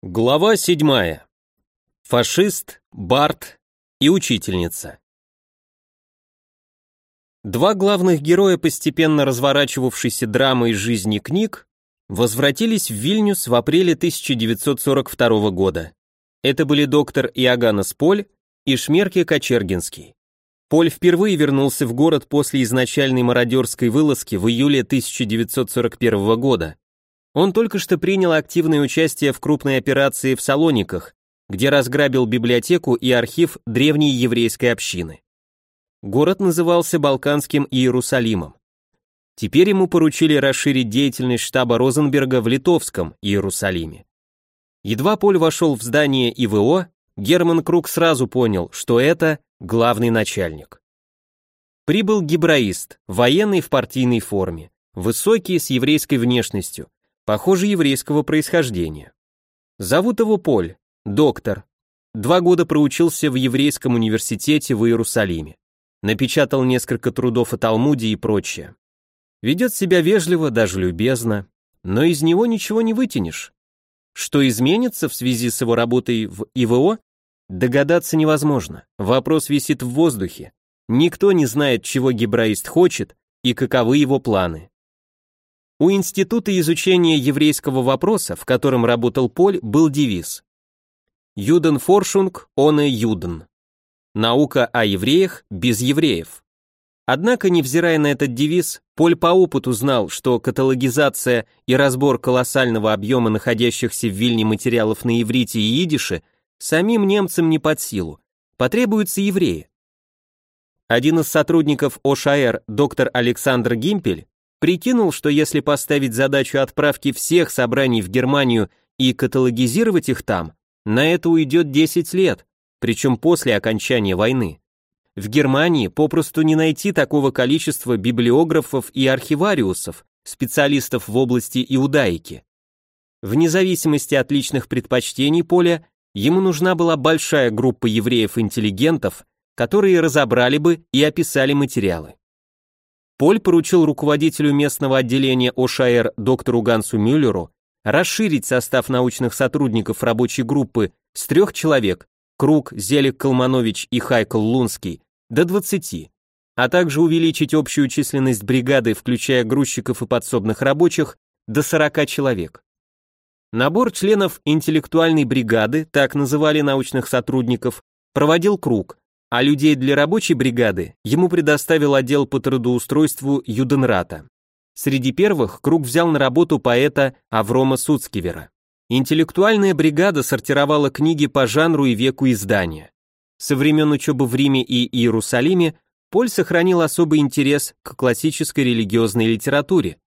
Глава 7. Фашист, Барт и учительница. Два главных героя постепенно разворачивавшейся драмы из жизни книг возвратились в Вильнюс в апреле 1942 года. Это были доктор Иоганнес Поль и Шмерке Кочергинский. Поль впервые вернулся в город после изначальной мародерской вылазки в июле 1941 года. Он только что принял активное участие в крупной операции в Салониках, где разграбил библиотеку и архив древней еврейской общины. Город назывался Балканским Иерусалимом. Теперь ему поручили расширить деятельность штаба Розенберга в Литовском Иерусалиме. Едва Поль вошел в здание ИВО, Герман Круг сразу понял, что это главный начальник. Прибыл гибраист, военный в партийной форме, высокий, с еврейской внешностью, Похоже, еврейского происхождения. Зовут его Поль, доктор. Два года проучился в еврейском университете в Иерусалиме. Напечатал несколько трудов о Талмуде и прочее. Ведет себя вежливо, даже любезно, но из него ничего не вытянешь. Что изменится в связи с его работой в ИВО, догадаться невозможно. Вопрос висит в воздухе. Никто не знает, чего гебраист хочет и каковы его планы. У Института изучения еврейского вопроса, в котором работал Поль, был девиз «Юден Форшунг, оне Юден». Наука о евреях без евреев. Однако, невзирая на этот девиз, Поль по опыту знал, что каталогизация и разбор колоссального объема находящихся в Вильне материалов на иврите и идише самим немцам не под силу. Потребуются евреи. Один из сотрудников ОШАР, доктор Александр Гимпель, Прикинул, что если поставить задачу отправки всех собраний в Германию и каталогизировать их там, на это уйдет 10 лет, причем после окончания войны. В Германии попросту не найти такого количества библиографов и архивариусов, специалистов в области иудаики. Вне зависимости от личных предпочтений Поля, ему нужна была большая группа евреев-интеллигентов, которые разобрали бы и описали материалы. Поль поручил руководителю местного отделения ОШАР доктору Гансу Мюллеру расширить состав научных сотрудников рабочей группы с трех человек, Круг, Зелик Калманович и Хайкл Лунский, до 20, а также увеличить общую численность бригады, включая грузчиков и подсобных рабочих, до 40 человек. Набор членов интеллектуальной бригады, так называли научных сотрудников, проводил Круг, а людей для рабочей бригады ему предоставил отдел по трудоустройству Юденрата. Среди первых Круг взял на работу поэта Аврома Суцкивера. Интеллектуальная бригада сортировала книги по жанру и веку издания. Со времен учебы в Риме и Иерусалиме Поль сохранил особый интерес к классической религиозной литературе,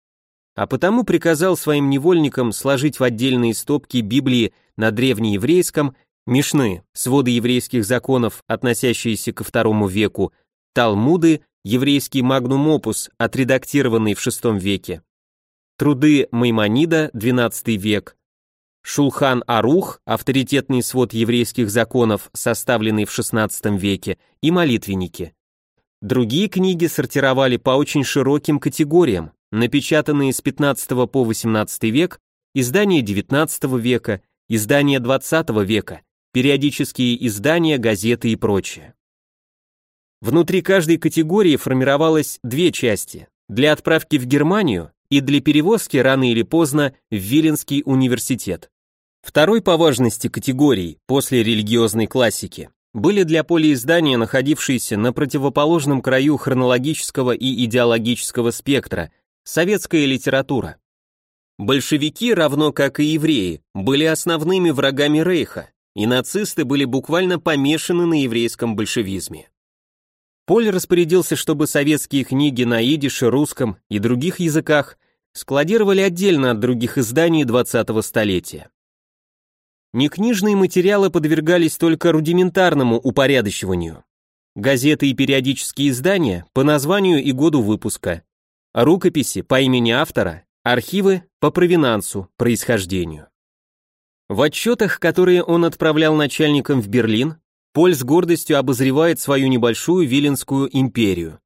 а потому приказал своим невольникам сложить в отдельные стопки Библии на древнееврейском Мишны, своды еврейских законов, относящиеся ко второму веку, Талмуды, еврейский магнум опус, отредактированный в VI веке, труды Маймонида, XII век, Шулхан Арух, авторитетный свод еврейских законов, составленный в XVI веке, и молитвенники. Другие книги сортировали по очень широким категориям, напечатанные с XV по XVIII век, издания XIX века, издания XX века, периодические издания, газеты и прочее. Внутри каждой категории формировалось две части – для отправки в Германию и для перевозки рано или поздно в Виленский университет. Второй по важности категории, после религиозной классики, были для полииздания, находившиеся на противоположном краю хронологического и идеологического спектра, советская литература. Большевики, равно как и евреи, были основными врагами Рейха, и нацисты были буквально помешаны на еврейском большевизме. Поль распорядился, чтобы советские книги на идише, русском и других языках складировали отдельно от других изданий 20-го столетия. Некнижные материалы подвергались только рудиментарному упорядочиванию. Газеты и периодические издания по названию и году выпуска, рукописи по имени автора, архивы по провинансу, происхождению. В отчетах, которые он отправлял начальникам в Берлин, Поль с гордостью обозревает свою небольшую Виленскую империю.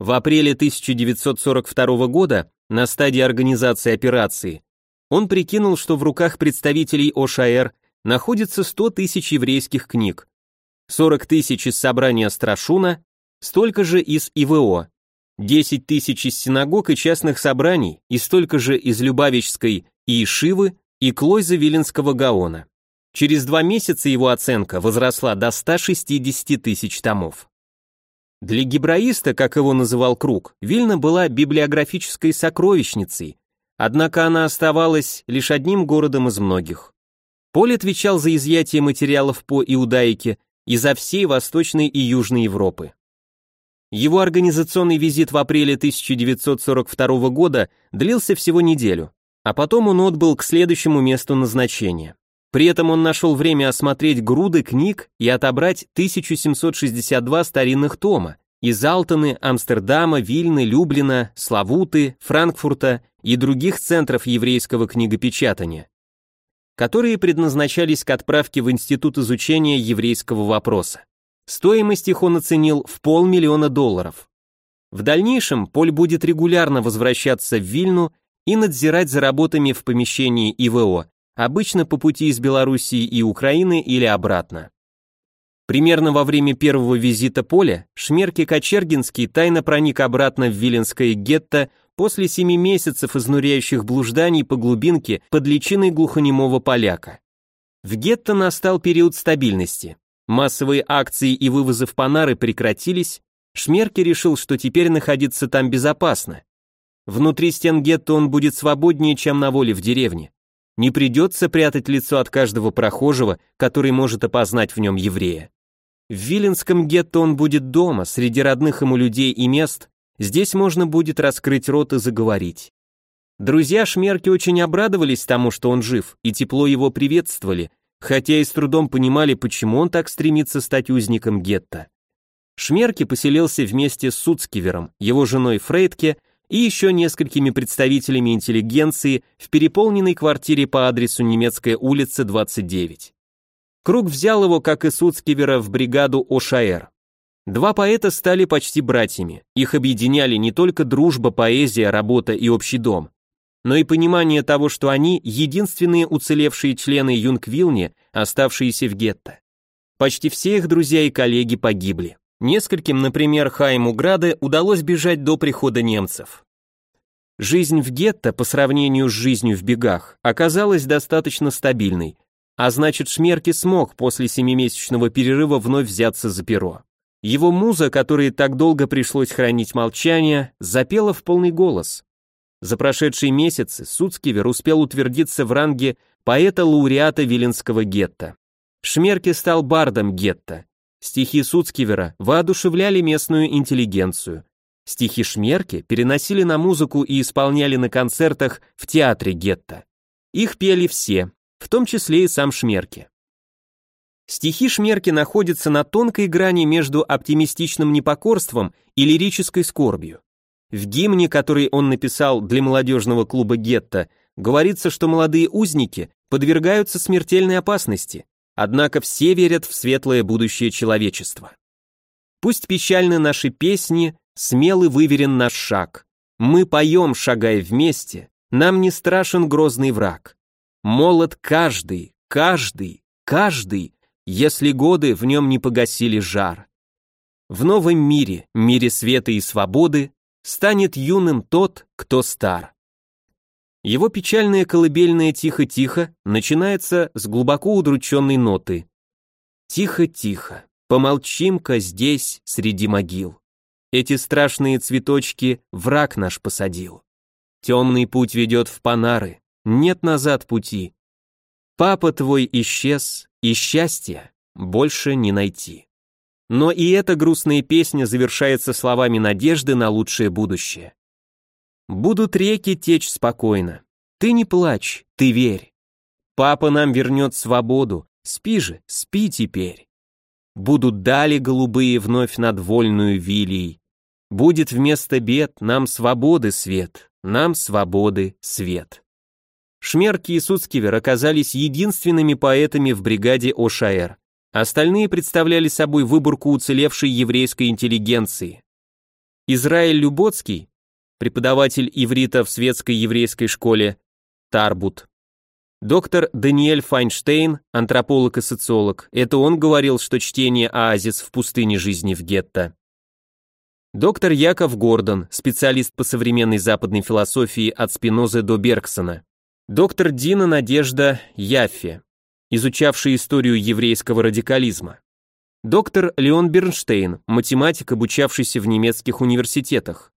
В апреле 1942 года, на стадии организации операции, он прикинул, что в руках представителей ОШАЭР находится 100 тысяч еврейских книг, 40 тысяч из собрания Страшуна, столько же из ИВО, 10 тысяч из синагог и частных собраний и столько же из Любавичской и Ишивы и Клойза Виленского Гаона. Через два месяца его оценка возросла до 160 тысяч томов. Для гебраиста, как его называл Круг, Вильна была библиографической сокровищницей, однако она оставалась лишь одним городом из многих. Поль отвечал за изъятие материалов по иудаике изо всей Восточной и Южной Европы. Его организационный визит в апреле 1942 года длился всего неделю, а потом он отбыл к следующему месту назначения. При этом он нашел время осмотреть груды книг и отобрать 1762 старинных тома из Алтаны, Амстердама, Вильны, Люблина, Славуты, Франкфурта и других центров еврейского книгопечатания, которые предназначались к отправке в Институт изучения еврейского вопроса. Стоимость их он оценил в полмиллиона долларов. В дальнейшем Поль будет регулярно возвращаться в Вильну и надзирать за работами в помещении ИВО, обычно по пути из Белоруссии и Украины или обратно. Примерно во время первого визита Поля Шмерки Кочергинский тайно проник обратно в Виленское гетто после семи месяцев изнуряющих блужданий по глубинке под личиной глухонемого поляка. В гетто настал период стабильности. Массовые акции и вывозы в Панары прекратились, Шмерки решил, что теперь находиться там безопасно. Внутри стен гетто он будет свободнее, чем на воле в деревне. Не придется прятать лицо от каждого прохожего, который может опознать в нем еврея. В Виленском гетто он будет дома, среди родных ему людей и мест, здесь можно будет раскрыть рот и заговорить. Друзья Шмерки очень обрадовались тому, что он жив, и тепло его приветствовали, хотя и с трудом понимали, почему он так стремится стать узником гетто. Шмерки поселился вместе с Суцкивером, его женой Фрейдке и еще несколькими представителями интеллигенции в переполненной квартире по адресу Немецкая улица, 29. Круг взял его, как и Суцкивера, в бригаду ОШАЭР. Два поэта стали почти братьями, их объединяли не только дружба, поэзия, работа и общий дом, но и понимание того, что они единственные уцелевшие члены Юнгвилни, оставшиеся в гетто. Почти все их друзья и коллеги погибли. Нескольким, например, Хайму Граде, удалось бежать до прихода немцев. Жизнь в гетто по сравнению с жизнью в бегах оказалась достаточно стабильной, а значит Шмерки смог после семимесячного перерыва вновь взяться за перо. Его муза, которой так долго пришлось хранить молчание, запела в полный голос. За прошедшие месяцы Суцкивер успел утвердиться в ранге поэта-лауреата Виленского гетто. Шмерки стал бардом гетто, Стихи Суцкивера воодушевляли местную интеллигенцию. Стихи Шмерки переносили на музыку и исполняли на концертах в театре гетто. Их пели все, в том числе и сам Шмерки. Стихи Шмерки находятся на тонкой грани между оптимистичным непокорством и лирической скорбью. В гимне, который он написал для молодежного клуба гетто, говорится, что молодые узники подвергаются смертельной опасности, Однако все верят в светлое будущее человечества. Пусть печальны наши песни, смелый выверен наш шаг. Мы поем, шагая вместе, нам не страшен грозный враг. Молод каждый, каждый, каждый, если годы в нем не погасили жар. В новом мире, мире света и свободы, станет юным тот, кто стар. Его печальная колыбельная «Тихо-тихо» начинается с глубоко удрученной ноты. «Тихо-тихо, помолчим-ка здесь, среди могил. Эти страшные цветочки враг наш посадил. Темный путь ведет в Панары, нет назад пути. Папа твой исчез, и счастья больше не найти». Но и эта грустная песня завершается словами надежды на лучшее будущее. Будут реки течь спокойно. Ты не плачь, ты верь. Папа нам вернет свободу, спи же, спи теперь. Будут дали голубые вновь над вольную вилей. Будет вместо бед нам свободы свет, нам свободы свет. Шмерки и Суцкивер оказались единственными поэтами в бригаде ОШАЭР. Остальные представляли собой выборку уцелевшей еврейской интеллигенции. Израиль Люботский преподаватель иврита в светской еврейской школе, Тарбут. Доктор Даниэль Файнштейн, антрополог и социолог, это он говорил, что чтение «Оазис в пустыне жизни в гетто». Доктор Яков Гордон, специалист по современной западной философии от Спинозы до Бергсона. Доктор Дина Надежда Яффе, изучавший историю еврейского радикализма. Доктор Леон Бернштейн, математик, обучавшийся в немецких университетах.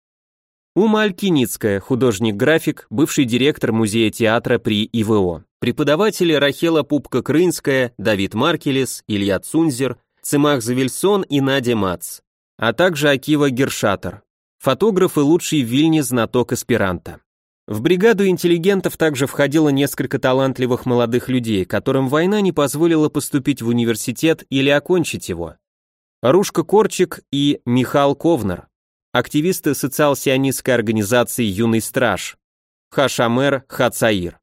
Ума Алькиницкая, художник-график, бывший директор музея театра при ИВО. Преподаватели Рахела Пупка-Крынская, Давид Маркелес, Илья Цунзер, Цимах Завельсон и Надя Мац, а также Акива Гершатер, фотограф и лучший в Вильне знаток эсперанто. В бригаду интеллигентов также входило несколько талантливых молодых людей, которым война не позволила поступить в университет или окончить его. Рушка Корчик и Михаил Ковнер, активисты социал-сионистской организации «Юный страж», Хашамер Хацаир.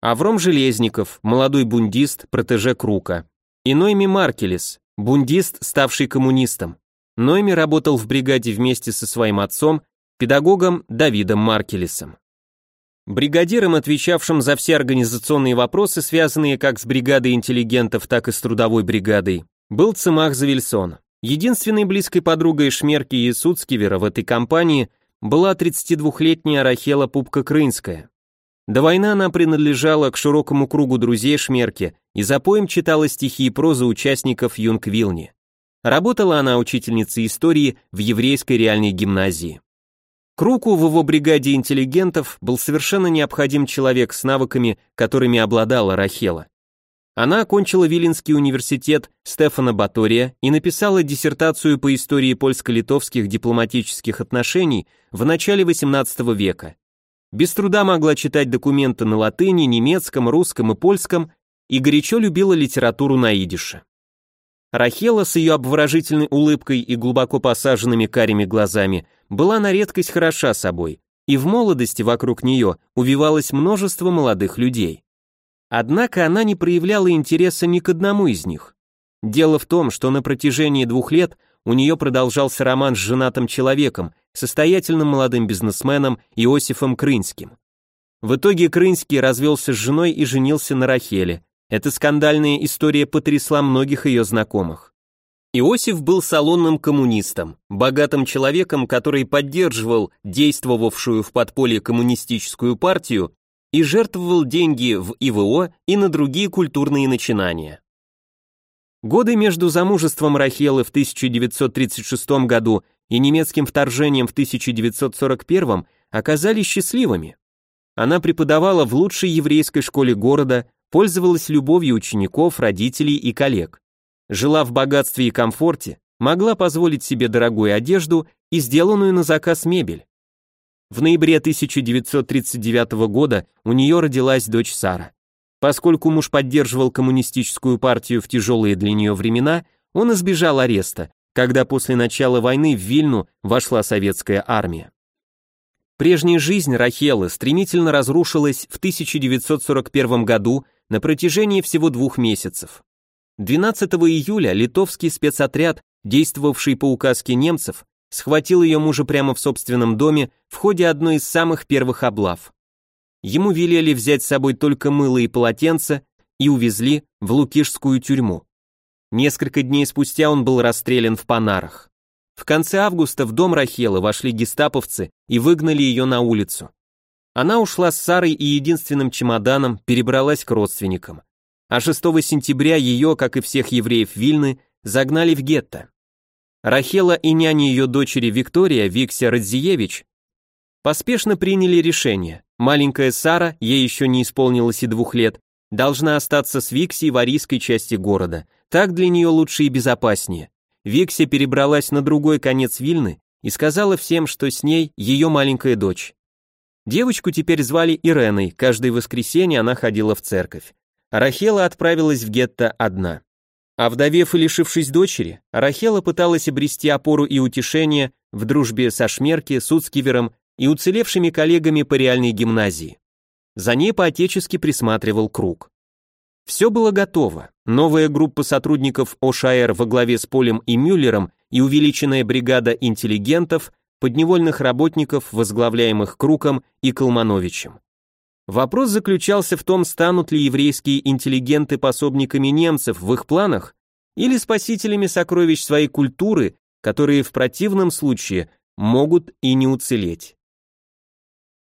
Авром Железников, молодой бундист, протеже Крука. И Нойми Маркелес, бундист, ставший коммунистом. Нойми работал в бригаде вместе со своим отцом, педагогом Давидом Маркелесом. Бригадиром, отвечавшим за все организационные вопросы, связанные как с бригадой интеллигентов, так и с трудовой бригадой, был Цимах Завельсон. Единственной близкой подругой Шмерки и Суцкивера в этой компании была 32-летняя Рахела Пупка-Крынская. До войны она принадлежала к широкому кругу друзей Шмерки и за поем читала стихи и прозу участников Юнг-Вилни. Работала она учительницей истории в еврейской реальной гимназии. Круку в его бригаде интеллигентов был совершенно необходим человек с навыками, которыми обладала Рахела. Она окончила Виленский университет Стефана Батория и написала диссертацию по истории польско-литовских дипломатических отношений в начале XVIII века. Без труда могла читать документы на латыни, немецком, русском и польском и горячо любила литературу на идише. Рахела с ее обворожительной улыбкой и глубоко посаженными карими глазами была на редкость хороша собой, и в молодости вокруг нее увивалось множество молодых людей. Однако она не проявляла интереса ни к одному из них. Дело в том, что на протяжении двух лет у нее продолжался роман с женатым человеком, состоятельным молодым бизнесменом Иосифом Крынским. В итоге Крынский развелся с женой и женился на Рахеле. Эта скандальная история потрясла многих ее знакомых. Иосиф был салонным коммунистом, богатым человеком, который поддерживал действовавшую в подполье коммунистическую партию и жертвовал деньги в ИВО и на другие культурные начинания. Годы между замужеством Рахелы в 1936 году и немецким вторжением в 1941 оказались счастливыми. Она преподавала в лучшей еврейской школе города, пользовалась любовью учеников, родителей и коллег. Жила в богатстве и комфорте, могла позволить себе дорогую одежду и сделанную на заказ мебель. В ноябре 1939 года у нее родилась дочь Сара. Поскольку муж поддерживал коммунистическую партию в тяжелые для нее времена, он избежал ареста, когда после начала войны в Вильну вошла советская армия. Прежняя жизнь Рахелы стремительно разрушилась в 1941 году на протяжении всего двух месяцев. 12 июля литовский спецотряд, действовавший по указке немцев, схватил ее мужа прямо в собственном доме в ходе одной из самых первых облав. Ему велели взять с собой только мыло и полотенце и увезли в Лукишскую тюрьму. Несколько дней спустя он был расстрелян в Панарах. В конце августа в дом Рахелы вошли гестаповцы и выгнали ее на улицу. Она ушла с Сарой и единственным чемоданом перебралась к родственникам. А 6 сентября ее, как и всех евреев Вильны, загнали в гетто. Рахела и няня ее дочери Виктория, Викся Радзиевич, поспешно приняли решение. Маленькая Сара, ей еще не исполнилось и двух лет, должна остаться с Виксией в арийской части города. Так для нее лучше и безопаснее. Викся перебралась на другой конец Вильны и сказала всем, что с ней ее маленькая дочь. Девочку теперь звали Иреной, каждое воскресенье она ходила в церковь. Рахела отправилась в гетто одна. Овдовев и лишившись дочери, Рахела пыталась обрести опору и утешение в дружбе со Шмерки, Суцкивером и уцелевшими коллегами по реальной гимназии. За ней по-отечески присматривал Круг. Все было готово. Новая группа сотрудников ОШАЭР во главе с Полем и Мюллером и увеличенная бригада интеллигентов, подневольных работников, возглавляемых Круком и Колмановичем. Вопрос заключался в том, станут ли еврейские интеллигенты пособниками немцев в их планах или спасителями сокровищ своей культуры, которые в противном случае могут и не уцелеть.